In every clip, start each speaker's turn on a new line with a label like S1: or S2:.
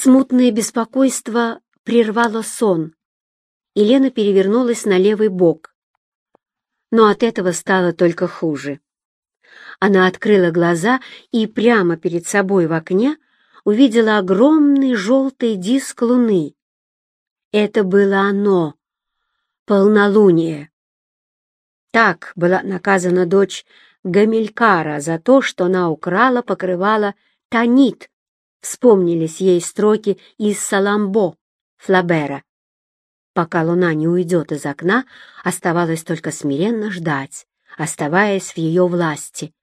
S1: Смутное беспокойство прервало сон, и Лена перевернулась на левый бок. Но от этого стало только хуже. Она открыла глаза и прямо перед собой в окне увидела огромный желтый диск луны. Это было оно, полнолуние. Так была наказана дочь Гамилькара за то, что она украла покрывало Танит. Вспомнились ей строки из Саламбо Флабера. Пока луна не уйдет из окна, оставалось только смиренно ждать, оставаясь в ее власти.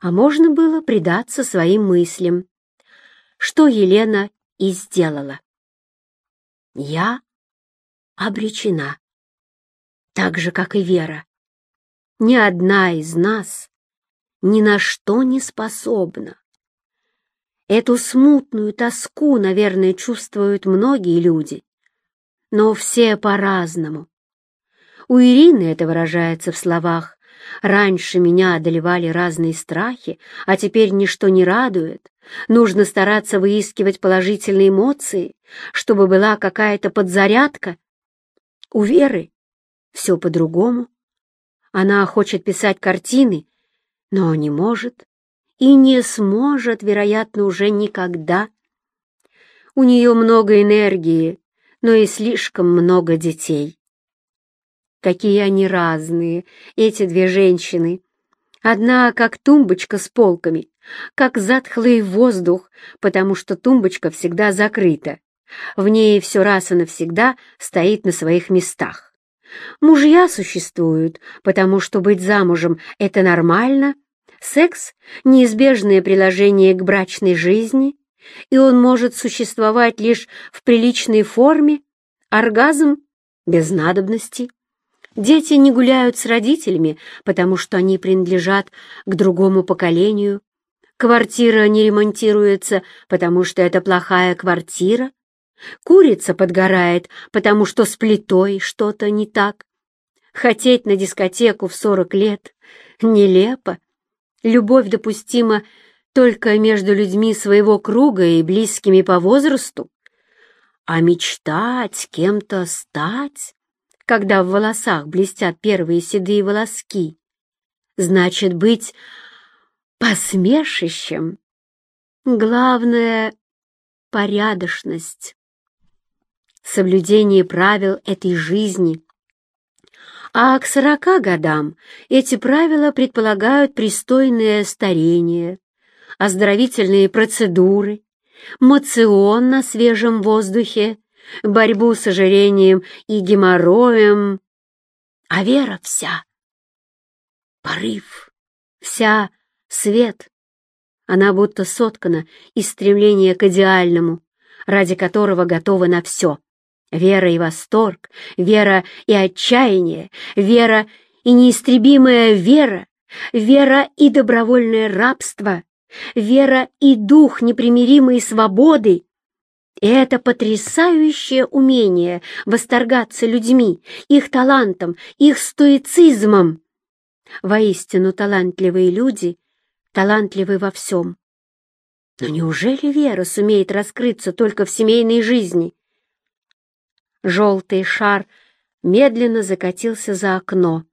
S1: А можно было предаться своим мыслям, что Елена и сделала. «Я обречена, так же, как и Вера ни одна из нас ни на что не способна. Эту смутную тоску, наверное, чувствуют многие люди, но все по-разному. У Ирины это выражается в словах «Раньше меня одолевали разные страхи, а теперь ничто не радует. Нужно стараться выискивать положительные эмоции, чтобы была какая-то подзарядка». У Веры все по-другому. Она хочет писать картины, но не может и не сможет, вероятно, уже никогда. У нее много энергии, но и слишком много детей. Какие они разные, эти две женщины. Одна как тумбочка с полками, как затхлый воздух, потому что тумбочка всегда закрыта. В ней все раз и навсегда стоит на своих местах. Мужья существуют, потому что быть замужем — это нормально. Секс — неизбежное приложение к брачной жизни, и он может существовать лишь в приличной форме. Оргазм — без надобности. Дети не гуляют с родителями, потому что они принадлежат к другому поколению. Квартира не ремонтируется, потому что это плохая квартира. Курица подгорает, потому что с плитой что-то не так. Хотеть на дискотеку в сорок лет нелепо. Любовь допустима только между людьми своего круга и близкими по возрасту. А мечтать кем-то стать, когда в волосах блестят первые седые волоски, значит быть посмешищем. Главное — порядочность соблюдение правил этой жизни. А к сорока годам эти правила предполагают пристойное старение, оздоровительные процедуры, моцион на свежем воздухе, борьбу с ожирением и геморроем. А вера вся — порыв, вся — свет. Она будто соткана из стремления к идеальному, ради которого готова на все. Вера и восторг, вера и отчаяние, вера и неистребимая вера, вера и добровольное рабство, вера и дух непримиримой свободы. И это потрясающее умение восторгаться людьми, их талантом, их стоицизмом. Воистину талантливые люди талантливы во всем. Но неужели Вера сумеет раскрыться только в семейной жизни? Желтый шар медленно закатился за окно,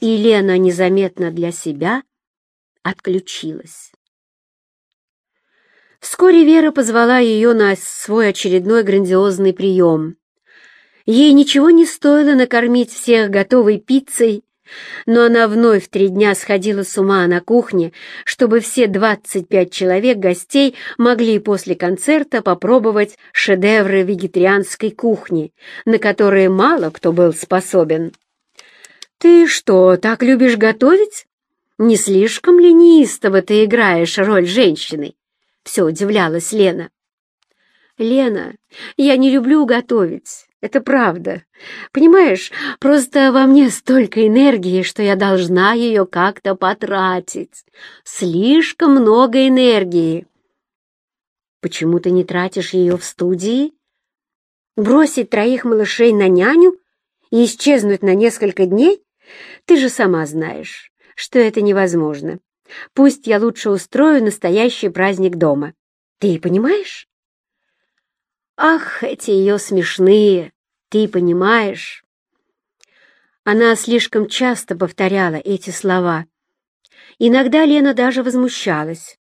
S1: и Лена незаметно для себя отключилась. Вскоре Вера позвала ее на свой очередной грандиозный прием. Ей ничего не стоило накормить всех готовой пиццей но она вновь три дня сходила с ума на кухне, чтобы все 25 человек гостей могли после концерта попробовать шедевры вегетарианской кухни, на которые мало кто был способен. «Ты что, так любишь готовить? Не слишком ли неистово ты играешь роль женщины?» Все удивлялась Лена. «Лена, я не люблю готовить. Это правда. Понимаешь, просто во мне столько энергии, что я должна ее как-то потратить. Слишком много энергии. Почему ты не тратишь ее в студии? Бросить троих малышей на няню и исчезнуть на несколько дней? Ты же сама знаешь, что это невозможно. Пусть я лучше устрою настоящий праздник дома. Ты понимаешь? Ах, эти ее смешные, ты понимаешь? Она слишком часто повторяла эти слова. Иногда Лена даже возмущалась.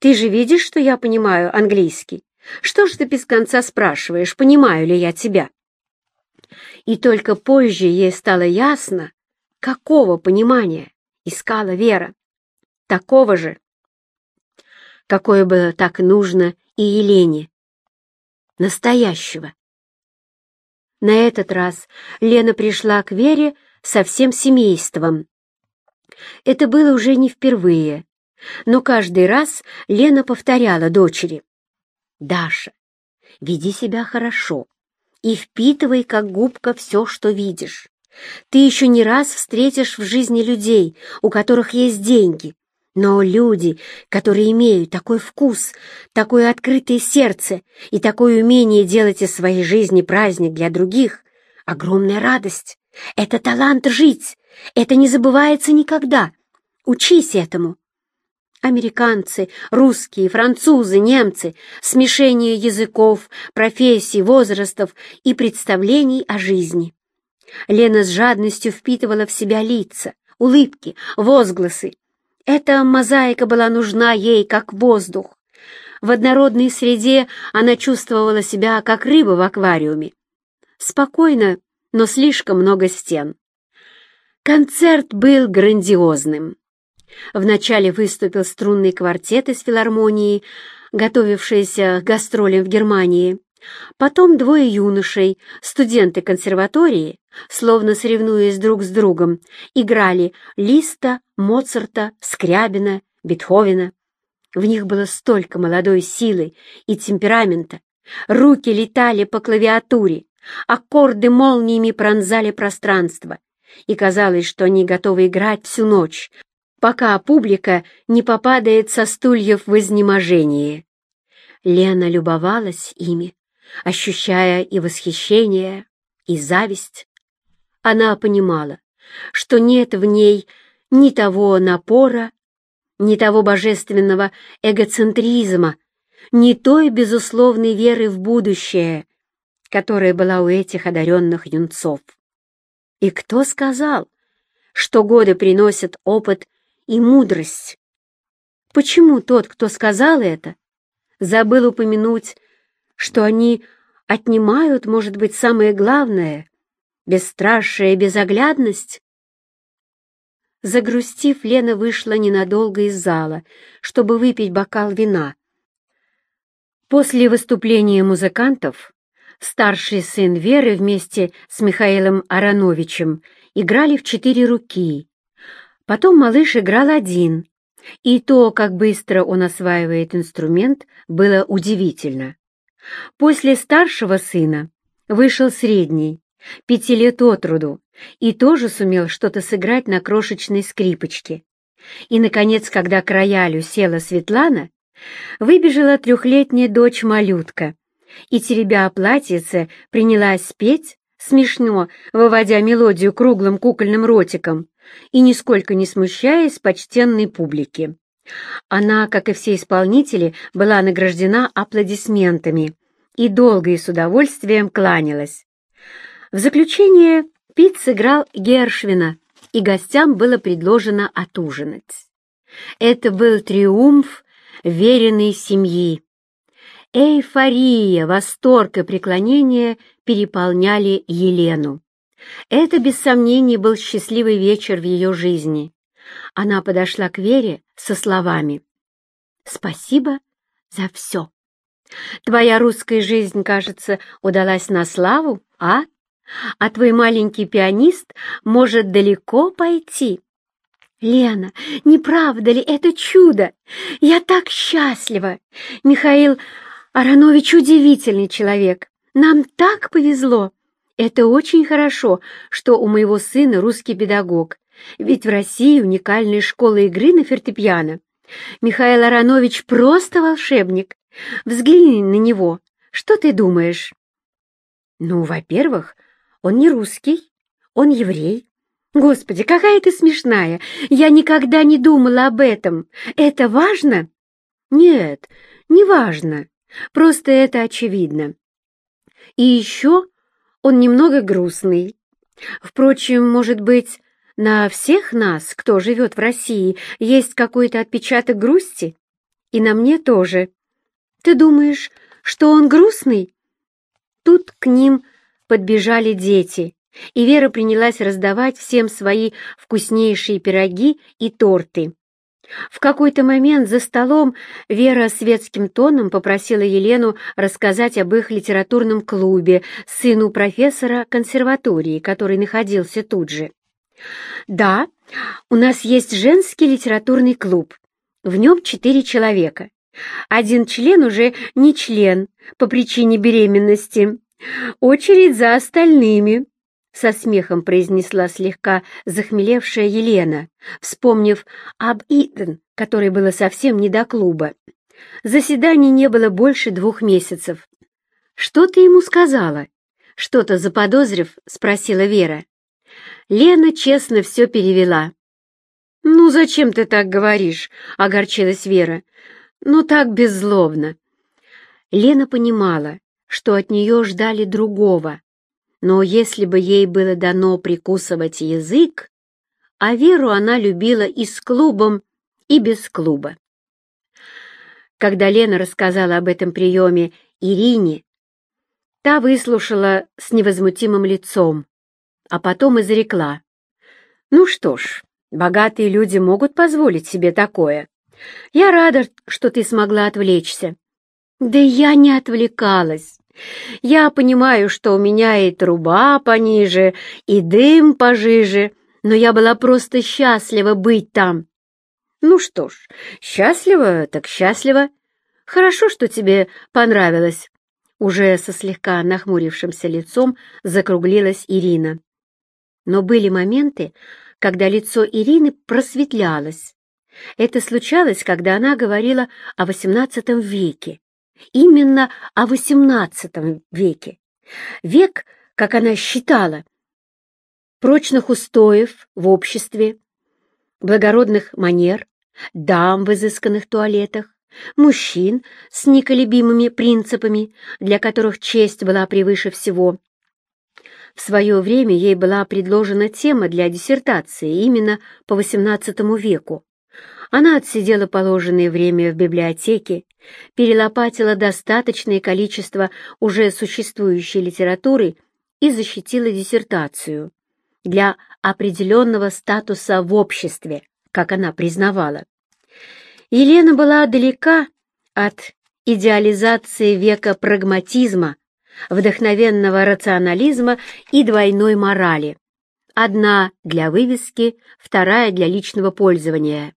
S1: «Ты же видишь, что я понимаю английский? Что ж ты без конца спрашиваешь, понимаю ли я тебя?» И только позже ей стало ясно, какого понимания искала Вера. Такого же, какое было так нужно и Елене. Настоящего. На этот раз Лена пришла к Вере со всем семейством. Это было уже не впервые, но каждый раз Лена повторяла дочери. «Даша, веди себя хорошо и впитывай, как губка, все, что видишь. Ты еще не раз встретишь в жизни людей, у которых есть деньги, но люди, которые имеют такой вкус, такое открытое сердце и такое умение делать из своей жизни праздник для других, огромная радость. Это талант жить. Это не забывается никогда. Учись этому. Американцы, русские, французы, немцы, смешение языков, профессий, возрастов и представлений о жизни. Лена с жадностью впитывала в себя лица, улыбки, возгласы, эта мозаика была нужна ей, как воздух. В однородной среде она чувствовала себя, как рыба в аквариуме. Спокойно, но слишком много стен. Концерт был грандиозным. Вначале выступил струнный квартет из филармонии, готовившийся к гастролям в Германии. Потом двое юношей, студенты консерватории, словно соревнуясь друг с другом, играли Листа, Моцарта, Скрябина, Бетховена. В них было столько молодой силы и темперамента. Руки летали по клавиатуре, аккорды молниями пронзали пространство, и казалось, что они готовы играть всю ночь, пока публика не попадает со стульев в изнеможении. Лена любовалась ими, ощущая и восхищение, и зависть. Она понимала, что нет в ней ни того напора, ни того божественного эгоцентризма, ни той безусловной веры в будущее, которая была у этих одаренных юнцов. И кто сказал, что годы приносят опыт и мудрость? Почему тот, кто сказал это, забыл упомянуть, что они отнимают, может быть, самое главное бесстрашие и безоглядность? Загрустив, Лена вышла ненадолго из зала, чтобы выпить бокал вина. После выступления музыкантов старший сын Веры вместе с Михаилом Ароновичем играли в четыре руки. Потом малыш играл один, и то, как быстро он осваивает инструмент, было удивительно. После старшего сына вышел средний, пяти лет от роду, и тоже сумел что-то сыграть на крошечной скрипочке. И, наконец, когда к роялю села Светлана, выбежала трехлетняя дочь-малютка и, теребя платьице, принялась петь, смешно, выводя мелодию круглым кукольным ротиком и нисколько не смущаясь почтенной публики. Она, как и все исполнители, была награждена аплодисментами и долго и с удовольствием кланялась. В заключение Пит сыграл Гершвина, и гостям было предложено отужинать. Это был триумф веренной семьи. Эйфория, восторг и преклонение переполняли Елену. Это, без сомнений, был счастливый вечер в ее жизни. Она подошла к Вере со словами «Спасибо за все. Твоя русская жизнь, кажется, удалась на славу, а?» а твой маленький пианист может далеко пойти. Лена, не правда ли это чудо? Я так счастлива! Михаил Аронович удивительный человек. Нам так повезло. Это очень хорошо, что у моего сына русский педагог, ведь в России уникальная школа игры на фортепиано. Михаил Аронович просто волшебник. Взгляни на него. Что ты думаешь? Ну, во-первых, он не русский, он еврей. Господи, какая ты смешная! Я никогда не думала об этом. Это важно? Нет, не важно. Просто это очевидно. И еще он немного грустный. Впрочем, может быть, на всех нас, кто живет в России, есть какой-то отпечаток грусти? И на мне тоже. Ты думаешь, что он грустный?» Тут к ним подбежали дети, и Вера принялась раздавать всем свои вкуснейшие пироги и торты. В какой-то момент за столом Вера светским тоном попросила Елену рассказать об их литературном клубе, сыну профессора консерватории, который находился тут же. «Да, у нас есть женский литературный клуб. В нем четыре человека. Один член уже не член по причине беременности. Очередь за остальными», — со смехом произнесла слегка захмелевшая Елена, вспомнив об Итан, которой было совсем не до клуба. Заседаний не было больше двух месяцев. «Что ты ему сказала?» Что-то заподозрив, спросила Вера. Лена честно все перевела. «Ну, зачем ты так говоришь?» — огорчилась Вера. «Ну, так беззлобно». Лена понимала, что от нее ждали другого, но если бы ей было дано прикусывать язык, а Веру она любила и с клубом, и без клуба. Когда Лена рассказала об этом приеме Ирине, та выслушала с невозмутимым лицом, а потом изрекла. «Ну что ж, богатые люди могут позволить себе такое. Я рада, что ты смогла отвлечься». «Да я не отвлекалась. Я понимаю, что у меня и труба пониже, и дым пожиже, но я была просто счастлива быть там». «Ну что ж, счастлива так счастлива. Хорошо, что тебе понравилось». Уже со слегка нахмурившимся лицом закруглилась Ирина. Но были моменты, когда лицо Ирины просветлялось. Это случалось, когда она говорила о XVIII веке. Именно о XVIII веке. Век, как она считала, прочных устоев в обществе, благородных манер, дам в изысканных туалетах, мужчин с неколебимыми принципами, для которых честь была превыше всего, в свое время ей была предложена тема для диссертации именно по XVIII веку. Она отсидела положенное время в библиотеке, перелопатила достаточное количество уже существующей литературы и защитила диссертацию для определенного статуса в обществе, как она признавала. Елена была далека от идеализации века прагматизма, вдохновенного рационализма и двойной морали. Одна для вывески, вторая для личного пользования.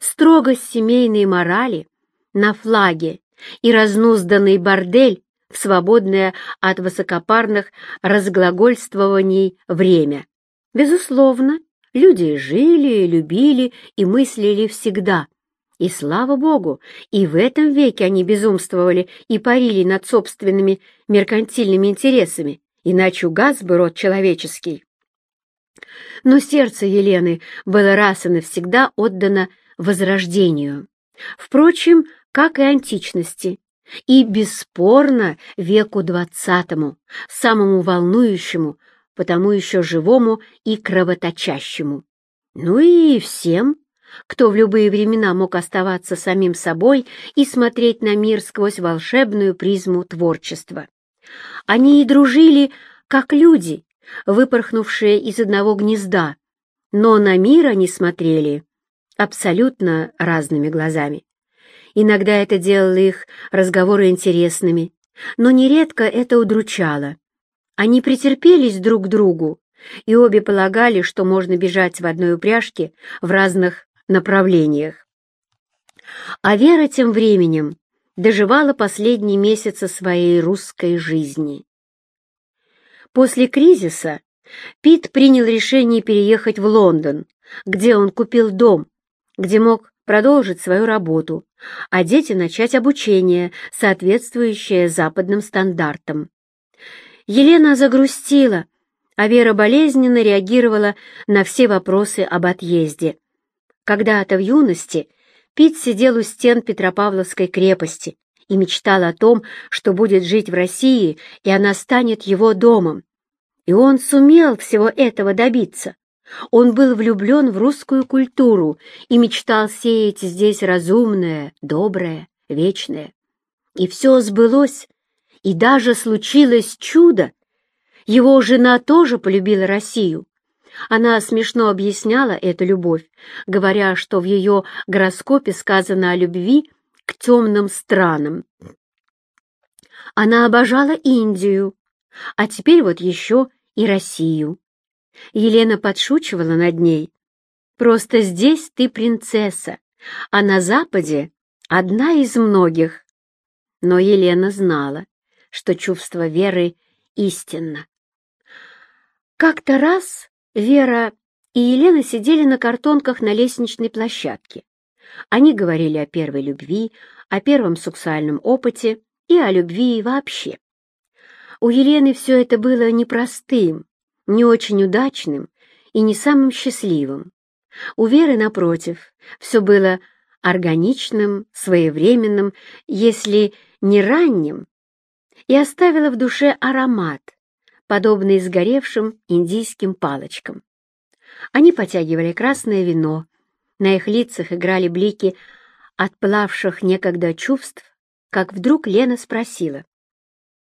S1: Строгость семейной морали на флаге и разнузданный бордель в свободное от высокопарных разглагольствований время. Безусловно, люди жили, любили и мыслили всегда – и слава богу, и в этом веке они безумствовали и парили над собственными меркантильными интересами, иначе угас бы род человеческий. Но сердце Елены было раз и навсегда отдано возрождению. Впрочем, как и античности, и бесспорно веку двадцатому, самому волнующему, потому еще живому и кровоточащему. Ну и всем, кто в любые времена мог оставаться самим собой и смотреть на мир сквозь волшебную призму творчества. Они и дружили, как люди, выпорхнувшие из одного гнезда, но на мир они смотрели абсолютно разными глазами. Иногда это делало их разговоры интересными, но нередко это удручало. Они претерпелись друг к другу, и обе полагали, что можно бежать в одной упряжке в разных направлениях. А Вера тем временем доживала последние месяцы своей русской жизни. После кризиса Пит принял решение переехать в Лондон, где он купил дом, где мог продолжить свою работу, а дети начать обучение, соответствующее западным стандартам. Елена загрустила, а Вера болезненно реагировала на все вопросы об отъезде. Когда-то в юности Пит сидел у стен Петропавловской крепости и мечтал о том, что будет жить в России, и она станет его домом. И он сумел всего этого добиться. Он был влюблен в русскую культуру и мечтал сеять здесь разумное, доброе, вечное. И все сбылось, и даже случилось чудо. Его жена тоже полюбила Россию. Она смешно объясняла эту любовь, говоря, что в ее гороскопе сказано о любви к темным странам. Она обожала Индию, а теперь вот еще и Россию. Елена подшучивала над ней. «Просто здесь ты принцесса, а на Западе одна из многих». Но Елена знала, что чувство Веры истинно. Как-то раз Вера и Елена сидели на картонках на лестничной площадке. Они говорили о первой любви, о первом сексуальном опыте и о любви вообще. У Елены все это было непростым, не очень удачным и не самым счастливым. У Веры, напротив, все было органичным, своевременным, если не ранним, и оставило в душе аромат, подобный сгоревшим индийским палочкам. Они потягивали красное вино, на их лицах играли блики отплавших некогда чувств, как вдруг Лена спросила.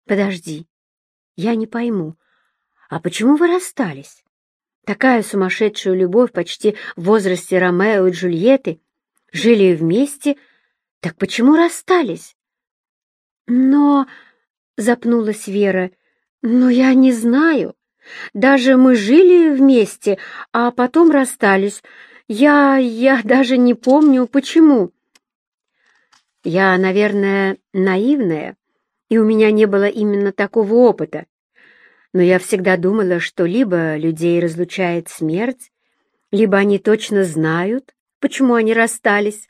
S1: «Подожди, я не пойму, а почему вы расстались? Такая сумасшедшая любовь почти в возрасте Ромео и Джульетты, жили вместе, так почему расстались?» «Но...» — запнулась Вера. «Но я не знаю. Даже мы жили вместе, а потом расстались. Я... я даже не помню, почему». «Я, наверное, наивная, и у меня не было именно такого опыта. Но я всегда думала, что либо людей разлучает смерть, либо они точно знают, почему они расстались.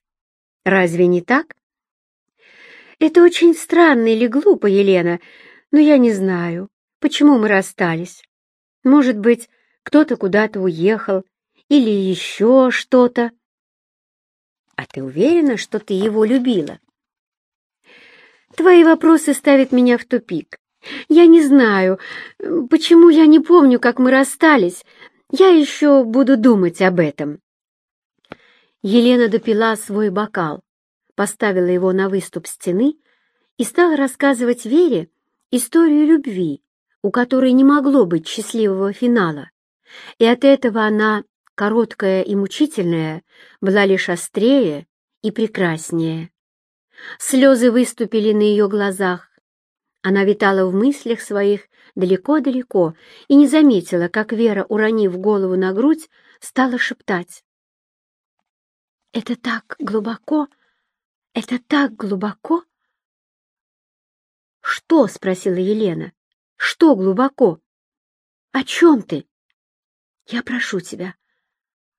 S1: Разве не так? Это очень странно или глупо, Елена, но я не знаю, почему мы расстались. Может быть, кто-то куда-то уехал или еще что-то. А ты уверена, что ты его любила? Твои вопросы ставят меня в тупик. Я не знаю, почему я не помню, как мы расстались. Я еще буду думать об этом. Елена допила свой бокал, поставила его на выступ стены и стала рассказывать Вере историю любви, у которой не могло быть счастливого финала. И от этого она, короткая и мучительная, была лишь острее и прекраснее. Слезы выступили на ее глазах, она витала в мыслях своих далеко-далеко и не заметила, как Вера, уронив голову на грудь, стала шептать. «Это так глубоко! Это так глубоко!» «Что?» — спросила Елена. «Что глубоко? О чем ты?» «Я прошу тебя,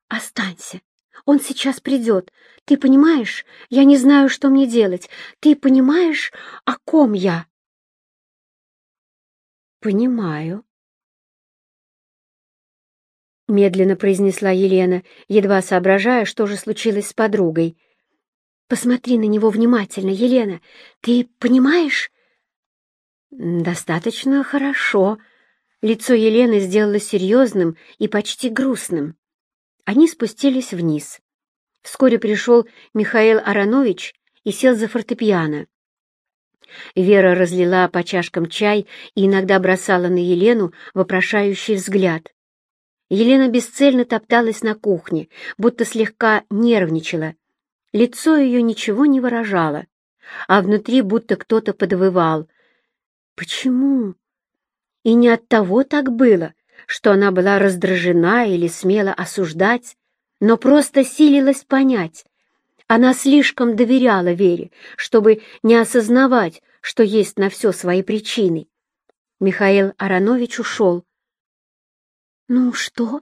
S1: останься. Он сейчас придет. Ты понимаешь? Я не знаю, что мне делать. Ты понимаешь, о ком я?» «Понимаю», — медленно произнесла Елена, едва соображая, что же случилось с подругой. «Посмотри на него внимательно, Елена. Ты понимаешь?» «Достаточно хорошо». Лицо Елены сделалось серьезным и почти грустным. Они спустились вниз. Вскоре пришел Михаил Аронович и сел за фортепиано. Вера разлила по чашкам чай и иногда бросала на Елену вопрошающий взгляд. Елена бесцельно топталась на кухне, будто слегка нервничала. Лицо ее ничего не выражало, а внутри будто кто-то подвывал. Почему? И не от того так было, что она была раздражена или смела осуждать, но просто силилась понять, она слишком доверяла Вере, чтобы не осознавать, что есть на все свои причины. Михаил Аронович ушел. «Ну что?»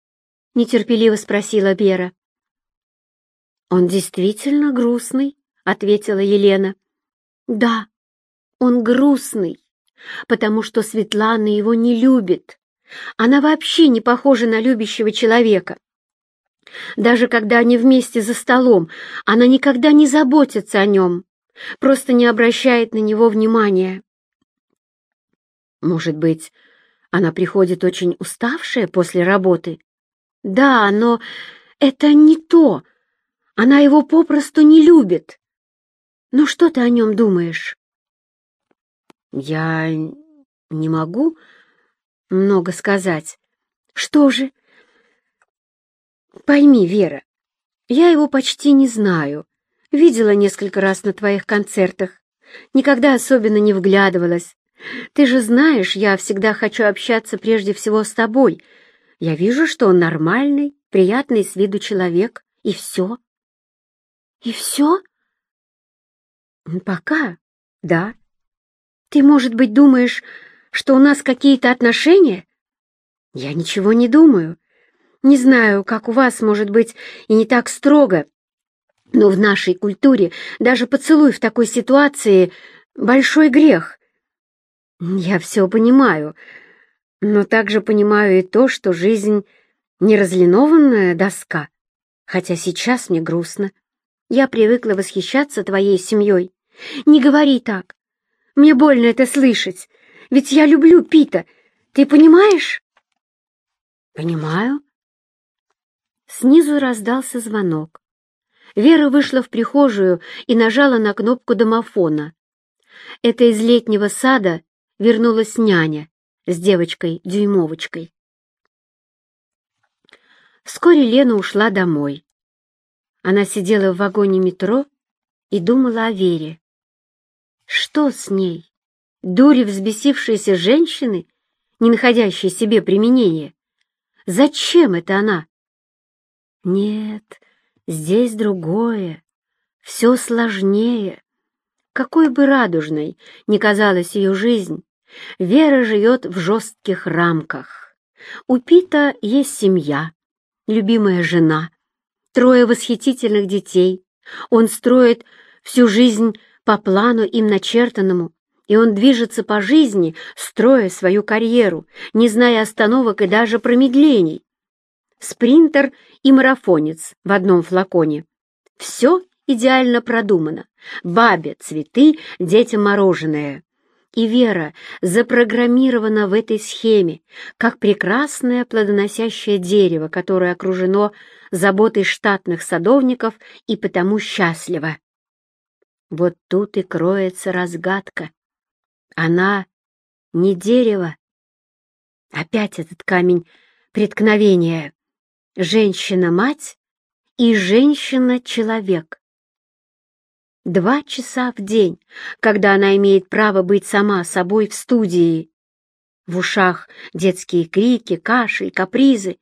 S1: — нетерпеливо спросила Вера. «Он действительно грустный», — ответила Елена. «Да, он грустный, потому что Светлана его не любит. Она вообще не похожа на любящего человека. Даже когда они вместе за столом, она никогда не заботится о нем, просто не обращает на него внимания. Может быть, она приходит очень уставшая после работы? Да, но это не то. Она его попросту не любит. Ну что ты о нем думаешь? Я не могу много сказать. Что же? Пойми, Вера, я его почти не знаю. Видела несколько раз на твоих концертах. Никогда особенно не вглядывалась. Ты же знаешь, я всегда хочу общаться прежде всего с тобой. Я вижу, что он нормальный, приятный с виду человек. И все. И все? Пока, да. Ты, может быть, думаешь, что у нас какие-то отношения? Я ничего не думаю. Не знаю, как у вас, может быть, и не так строго, но в нашей культуре даже поцелуй в такой ситуации — большой грех. Я все понимаю, но также понимаю и то, что жизнь — не разлинованная доска, хотя сейчас мне грустно. Я привыкла восхищаться твоей семьей. Не говори так. Мне больно это слышать, ведь я люблю Пита. Ты понимаешь? Понимаю. Снизу раздался звонок. Вера вышла в прихожую и нажала на кнопку домофона. Это из летнего сада вернулась няня с девочкой-дюймовочкой. Вскоре Лена ушла домой. Она сидела в вагоне метро и думала о Вере. Что с ней? Дури взбесившейся женщины, не находящей себе применения? Зачем это она? Нет, Здесь другое, все сложнее. Какой бы радужной ни казалась ее жизнь, Вера живет в жестких рамках. У Пита есть семья, любимая жена, трое восхитительных детей. Он строит всю жизнь по плану им начертанному, и он движется по жизни, строя свою карьеру, не зная остановок и даже промедлений спринтер и марафонец в одном флаконе. Все идеально продумано. Бабе цветы, детям мороженое. И Вера запрограммирована в этой схеме, как прекрасное плодоносящее дерево, которое окружено заботой штатных садовников и потому счастливо. Вот тут и кроется разгадка. Она не дерево. Опять этот камень преткновения женщина-мать и женщина-человек. Два часа в день, когда она имеет право быть сама собой в студии. В ушах детские крики, кашель, капризы.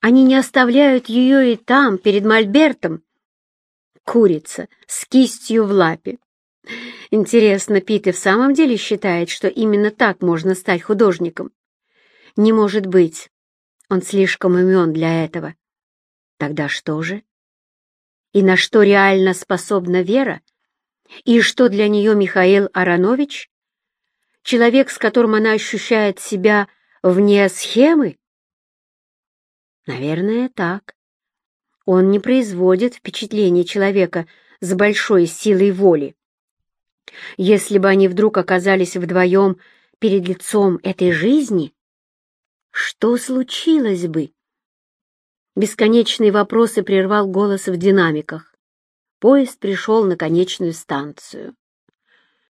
S1: Они не оставляют ее и там, перед мольбертом. Курица с кистью в лапе. Интересно, Пит и в самом деле считает, что именно так можно стать художником? Не может быть. Он слишком умен для этого. Тогда что же? И на что реально способна Вера? И что для нее Михаил Аронович? Человек, с которым она ощущает себя вне схемы? Наверное, так. Он не производит впечатление человека с большой силой воли. Если бы они вдруг оказались вдвоем перед лицом этой жизни, что случилось бы? Бесконечные вопросы прервал голос в динамиках. Поезд пришел на конечную станцию.